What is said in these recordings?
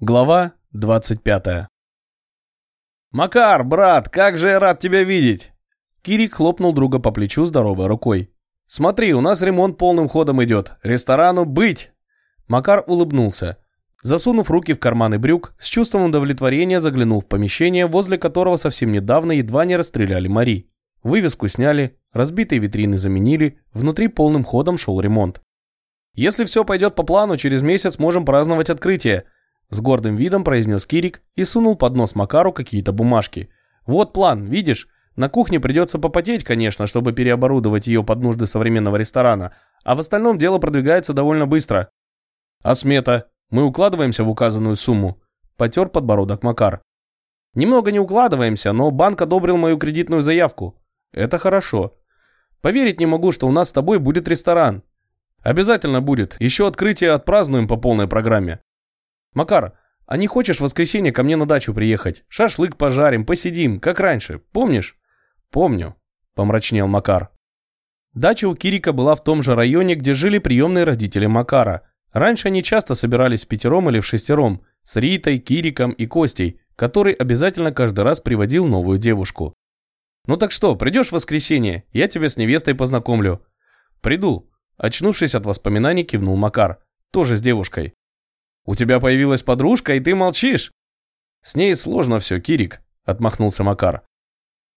Глава 25. «Макар, брат, как же я рад тебя видеть!» Кирик хлопнул друга по плечу здоровой рукой. «Смотри, у нас ремонт полным ходом идет. Ресторану быть!» Макар улыбнулся. Засунув руки в карманы брюк, с чувством удовлетворения заглянул в помещение, возле которого совсем недавно едва не расстреляли Мари. Вывеску сняли, разбитые витрины заменили, внутри полным ходом шел ремонт. «Если все пойдет по плану, через месяц можем праздновать открытие», с гордым видом произнес Кирик и сунул под нос Макару какие-то бумажки. «Вот план, видишь? На кухне придется попотеть, конечно, чтобы переоборудовать ее под нужды современного ресторана, а в остальном дело продвигается довольно быстро». «А смета? Мы укладываемся в указанную сумму?» Потер подбородок Макар. «Немного не укладываемся, но банк одобрил мою кредитную заявку. Это хорошо. Поверить не могу, что у нас с тобой будет ресторан. Обязательно будет. Еще открытие отпразднуем по полной программе. «Макар, а не хочешь в воскресенье ко мне на дачу приехать? Шашлык пожарим, посидим, как раньше, помнишь?» «Помню», – помрачнел Макар. Дача у Кирика была в том же районе, где жили приемные родители Макара. Раньше они часто собирались в пятером или в шестером, с Ритой, Кириком и Костей, который обязательно каждый раз приводил новую девушку. «Ну так что, придешь в воскресенье? Я тебя с невестой познакомлю». «Приду», – очнувшись от воспоминаний, кивнул Макар. «Тоже с девушкой». У тебя появилась подружка, и ты молчишь?» «С ней сложно все, Кирик», — отмахнулся Макар.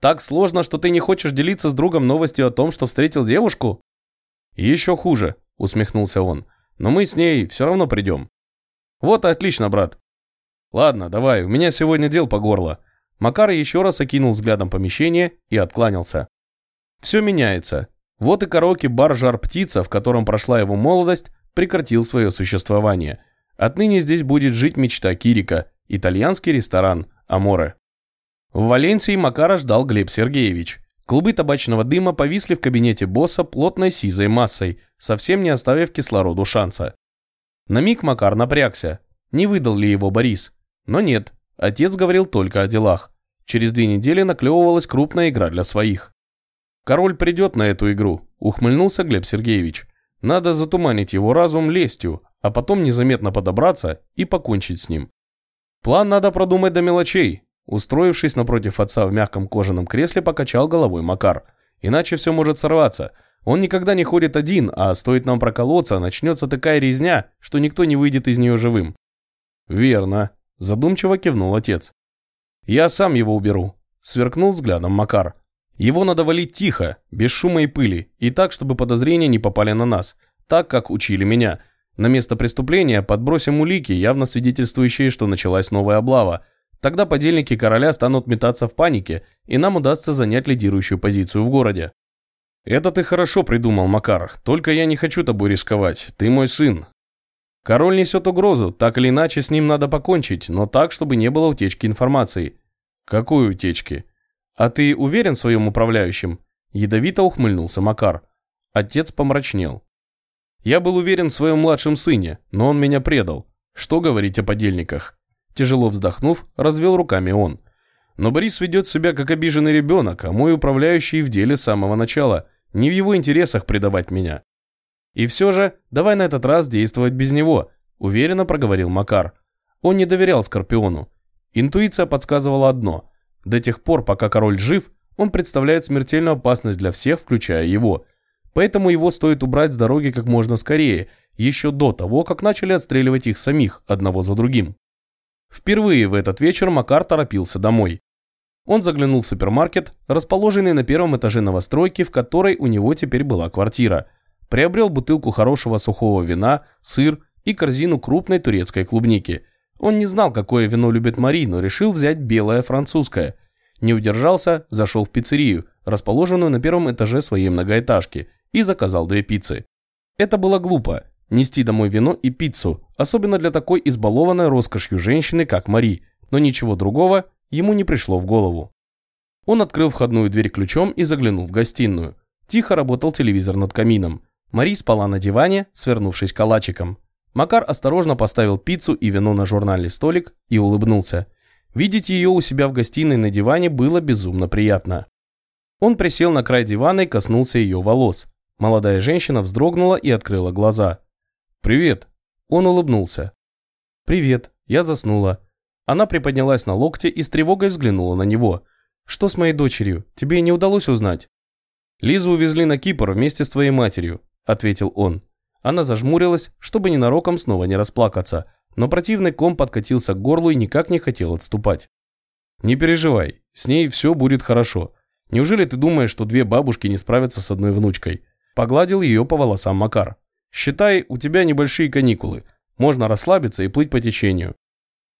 «Так сложно, что ты не хочешь делиться с другом новостью о том, что встретил девушку?» «Еще хуже», — усмехнулся он. «Но мы с ней все равно придем». «Вот отлично, брат». «Ладно, давай, у меня сегодня дел по горло». Макар еще раз окинул взглядом помещение и откланялся. Все меняется. Вот и караоке-бар «Жар-птица», в котором прошла его молодость, прекратил свое существование – Отныне здесь будет жить мечта Кирика, итальянский ресторан «Аморе». В Валенсии Макара ждал Глеб Сергеевич. Клубы табачного дыма повисли в кабинете босса плотной сизой массой, совсем не оставив кислороду шанса. На миг Макар напрягся. Не выдал ли его Борис? Но нет, отец говорил только о делах. Через две недели наклевывалась крупная игра для своих. «Король придет на эту игру», – ухмыльнулся Глеб Сергеевич. «Надо затуманить его разум лестью, а потом незаметно подобраться и покончить с ним. План надо продумать до мелочей. Устроившись напротив отца в мягком кожаном кресле, покачал головой Макар. Иначе все может сорваться. Он никогда не ходит один, а стоит нам проколоться, начнется такая резня, что никто не выйдет из нее живым. Верно, задумчиво кивнул отец. Я сам его уберу, сверкнул взглядом Макар. Его надо валить тихо, без шума и пыли, и так, чтобы подозрения не попали на нас, так, как учили меня – на место преступления подбросим улики, явно свидетельствующие, что началась новая облава. Тогда подельники короля станут метаться в панике, и нам удастся занять лидирующую позицию в городе. Это ты хорошо придумал, Макар, только я не хочу тобой рисковать, ты мой сын. Король несет угрозу, так или иначе с ним надо покончить, но так, чтобы не было утечки информации. Какой утечки? А ты уверен в своем управляющем? Ядовито ухмыльнулся Макар. Отец помрачнел. Я был уверен в своем младшем сыне, но он меня предал. Что говорить о подельниках? Тяжело вздохнув, развел руками он. Но Борис ведет себя как обиженный ребенок, а мой управляющий в деле с самого начала. Не в его интересах предавать меня. И все же, давай на этот раз действовать без него, уверенно проговорил Макар. Он не доверял Скорпиону. Интуиция подсказывала одно. До тех пор, пока король жив, он представляет смертельную опасность для всех, включая его – Поэтому его стоит убрать с дороги как можно скорее, еще до того, как начали отстреливать их самих, одного за другим. Впервые в этот вечер Макар торопился домой. Он заглянул в супермаркет, расположенный на первом этаже новостройки, в которой у него теперь была квартира. Приобрел бутылку хорошего сухого вина, сыр и корзину крупной турецкой клубники. Он не знал, какое вино любит Мари, но решил взять белое французское. Не удержался, зашел в пиццерию, расположенную на первом этаже своей многоэтажки, и заказал две пиццы. Это было глупо – нести домой вино и пиццу, особенно для такой избалованной роскошью женщины, как Мари, но ничего другого ему не пришло в голову. Он открыл входную дверь ключом и заглянул в гостиную. Тихо работал телевизор над камином. Мари спала на диване, свернувшись калачиком. Макар осторожно поставил пиццу и вино на журнальный столик и улыбнулся. Видеть ее у себя в гостиной на диване было безумно приятно. Он присел на край дивана и коснулся ее волос. Молодая женщина вздрогнула и открыла глаза. «Привет!» Он улыбнулся. «Привет, Я заснула. Она приподнялась на локте и с тревогой взглянула на него. «Что с моей дочерью? Тебе не удалось узнать?» «Лизу увезли на Кипр вместе с твоей матерью», – ответил он. Она зажмурилась, чтобы ненароком снова не расплакаться, но противный ком подкатился к горлу и никак не хотел отступать. «Не переживай, с ней все будет хорошо. Неужели ты думаешь, что две бабушки не справятся с одной внучкой?» Погладил ее по волосам Макар. «Считай, у тебя небольшие каникулы. Можно расслабиться и плыть по течению.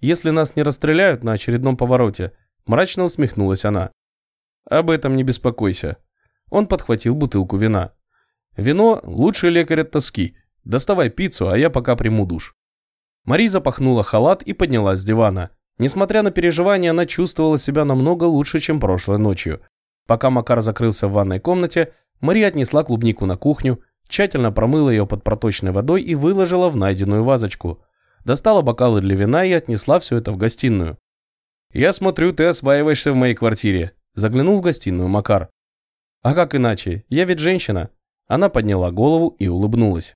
Если нас не расстреляют на очередном повороте, мрачно усмехнулась она. Об этом не беспокойся. Он подхватил бутылку вина. Вино – лучший лекарь от тоски. Доставай пиццу, а я пока приму душ. Мари запахнула халат и поднялась с дивана. Несмотря на переживания, она чувствовала себя намного лучше, чем прошлой ночью. Пока Макар закрылся в ванной комнате, Мари отнесла клубнику на кухню, тщательно промыла ее под проточной водой и выложила в найденную вазочку. Достала бокалы для вина и отнесла все это в гостиную. «Я смотрю, ты осваиваешься в моей квартире», – заглянул в гостиную Макар. «А как иначе? Я ведь женщина». Она подняла голову и улыбнулась.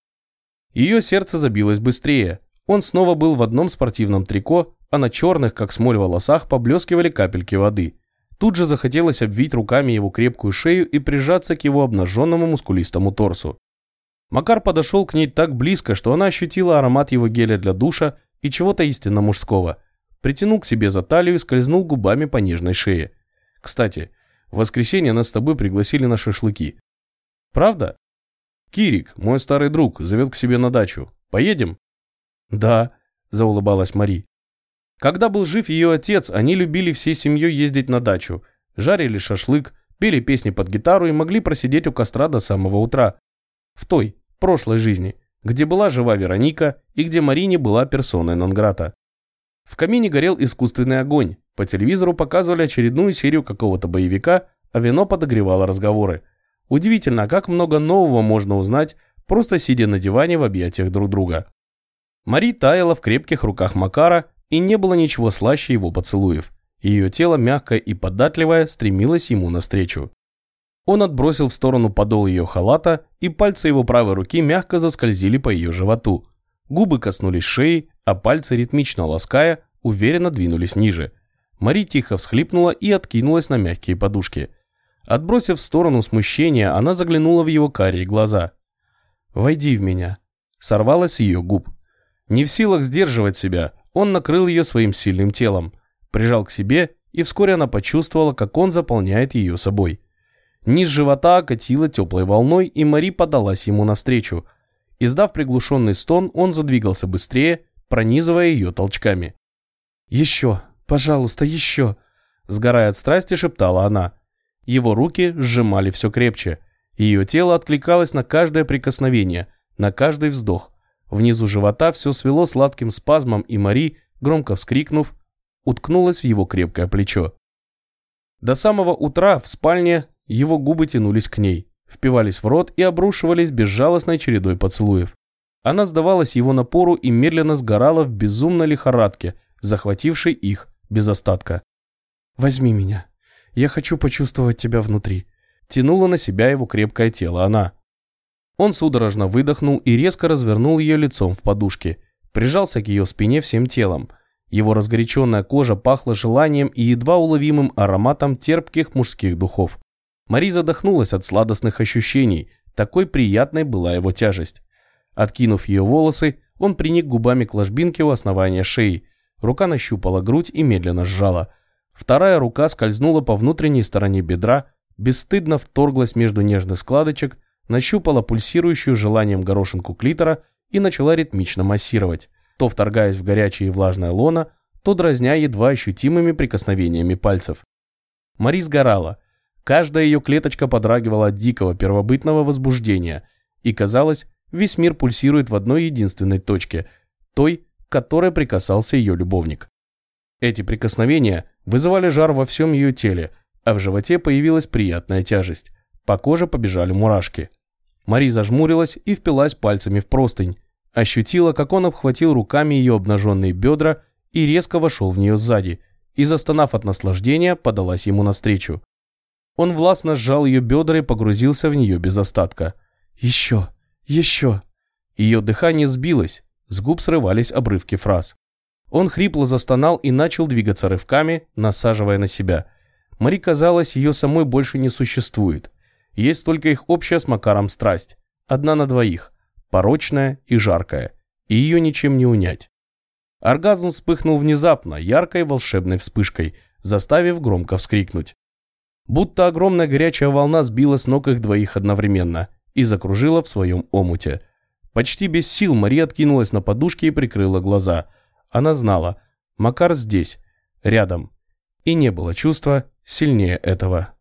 Ее сердце забилось быстрее. Он снова был в одном спортивном трико, а на черных, как смоль волосах, поблескивали капельки воды. Тут же захотелось обвить руками его крепкую шею и прижаться к его обнаженному мускулистому торсу. Макар подошел к ней так близко, что она ощутила аромат его геля для душа и чего-то истинно мужского. Притянул к себе за талию и скользнул губами по нежной шее. «Кстати, в воскресенье нас с тобой пригласили на шашлыки». «Правда?» «Кирик, мой старый друг, зовет к себе на дачу. Поедем?» «Да», – заулыбалась Мари. Когда был жив ее отец, они любили всей семьей ездить на дачу, жарили шашлык, пели песни под гитару и могли просидеть у костра до самого утра. В той, прошлой жизни, где была жива Вероника и где Марине была персоной Нонграта. В камине горел искусственный огонь, по телевизору показывали очередную серию какого-то боевика, а вино подогревало разговоры. Удивительно, как много нового можно узнать, просто сидя на диване в объятиях друг друга. Мари таяла в крепких руках Макара, и не было ничего слаще его поцелуев. Ее тело, мягкое и податливое, стремилось ему навстречу. Он отбросил в сторону подол ее халата, и пальцы его правой руки мягко заскользили по ее животу. Губы коснулись шеи, а пальцы, ритмично лаская, уверенно двинулись ниже. Мари тихо всхлипнула и откинулась на мягкие подушки. Отбросив в сторону смущения, она заглянула в его карие глаза. «Войди в меня», — сорвалась ее губ. Не в силах сдерживать себя, он накрыл ее своим сильным телом, прижал к себе, и вскоре она почувствовала, как он заполняет ее собой. Низ живота окатило теплой волной, и Мари подалась ему навстречу. Издав приглушенный стон, он задвигался быстрее, пронизывая ее толчками. «Еще, пожалуйста, еще!» Сгорая от страсти, шептала она. Его руки сжимали все крепче. Ее тело откликалось на каждое прикосновение, на каждый вздох. Внизу живота все свело сладким спазмом, и Мари, громко вскрикнув, уткнулась в его крепкое плечо. До самого утра в спальне его губы тянулись к ней, впивались в рот и обрушивались безжалостной чередой поцелуев. Она сдавалась его напору и медленно сгорала в безумной лихорадке, захватившей их без остатка. «Возьми меня. Я хочу почувствовать тебя внутри». Тянула на себя его крепкое тело она. Он судорожно выдохнул и резко развернул ее лицом в подушке, прижался к ее спине всем телом. Его разгоряченная кожа пахла желанием и едва уловимым ароматом терпких мужских духов. Мари задохнулась от сладостных ощущений, такой приятной была его тяжесть. Откинув ее волосы, он приник губами к ложбинке у основания шеи. Рука нащупала грудь и медленно сжала. Вторая рука скользнула по внутренней стороне бедра, бесстыдно вторглась между нежных складочек, нащупала пульсирующую желанием горошинку клитора и начала ритмично массировать, то вторгаясь в горячее и влажное лоно, то дразня едва ощутимыми прикосновениями пальцев. Мари сгорала, Каждая ее клеточка подрагивала от дикого первобытного возбуждения, и казалось, весь мир пульсирует в одной единственной точке, той, к которой прикасался ее любовник. Эти прикосновения вызывали жар во всем ее теле, а в животе появилась приятная тяжесть. По коже побежали мурашки. Мари зажмурилась и впилась пальцами в простынь. Ощутила, как он обхватил руками ее обнаженные бедра и резко вошел в нее сзади, и, застонав от наслаждения, подалась ему навстречу. Он властно сжал ее бедра и погрузился в нее без остатка. «Еще! Еще!» Ее дыхание сбилось, с губ срывались обрывки фраз. Он хрипло застонал и начал двигаться рывками, насаживая на себя. Мари казалось, ее самой больше не существует. Есть только их общая с Макаром страсть. Одна на двоих. Порочная и жаркая. И ее ничем не унять. Оргазм вспыхнул внезапно, яркой волшебной вспышкой, заставив громко вскрикнуть. Будто огромная горячая волна сбила с ног их двоих одновременно и закружила в своем омуте. Почти без сил Мария откинулась на подушке и прикрыла глаза. Она знала, Макар здесь, рядом. И не было чувства сильнее этого.